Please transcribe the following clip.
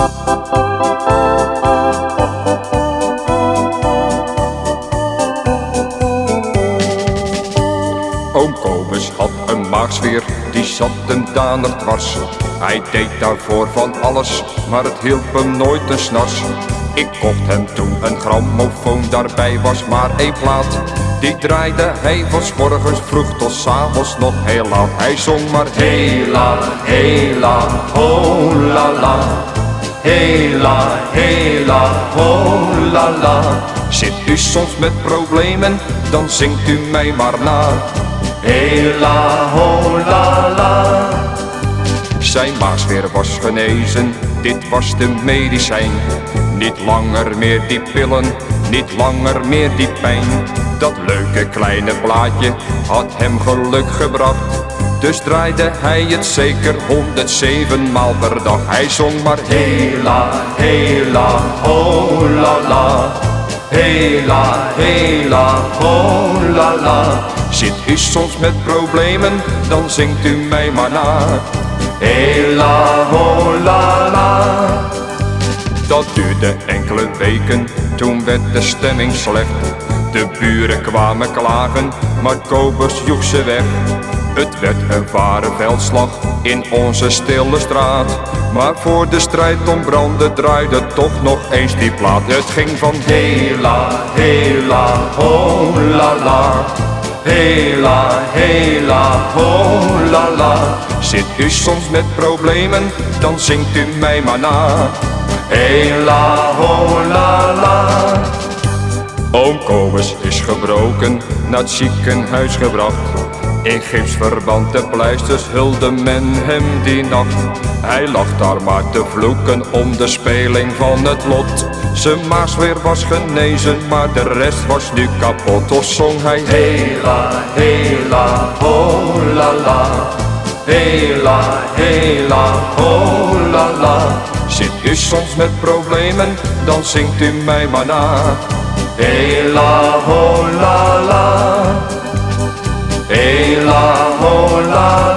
Oom Kobus had een maagsfeer, die zat hem danig dwars. Hij deed daarvoor van alles, maar het hielp hem nooit een snars. Ik kocht hem toen een grammofoon, daarbij was maar één plaat. Die draaide hij van morgens vroeg tot s avonds nog heel laat. Hij zong maar hela, hela, ho la la. Hela, hela, ho la. Zit u soms met problemen, dan zingt u mij maar na. Hela, ho la. Zijn maagsfeer was genezen, dit was de medicijn. Niet langer meer die pillen, niet langer meer die pijn. Dat leuke kleine plaatje had hem geluk gebracht. Dus draaide hij het zeker 107 maal per dag. Hij zong maar hela, hela, ho la la. Hela, hela, ho la la. Zit u soms met problemen, dan zingt u mij maar na. Hela, ho la la. Dat duurde enkele weken, toen werd de stemming slecht. De buren kwamen klagen, maar Kobus joeg ze weg. Het werd een ware veldslag in onze stille straat. Maar voor de strijd om branden draaide toch nog eens die plaat. Het ging van hela, hela, ho la la. Hela, hela, ho la la. Zit u soms met problemen, dan zingt u mij maar na. Hela, ho la la. Oom Kobus is gebroken, naar het ziekenhuis gebracht. In gipsverband de pleisters hulde men hem die nacht. Hij lag daar maar te vloeken om de speling van het lot. Zijn maasweer was genezen, maar de rest was nu kapot. Toch zong hij hela, hela, ho la la. Hela, hela, ho la la. Zit u soms met problemen, dan zingt u mij maar na. Hela, ho la la. Hela, ho la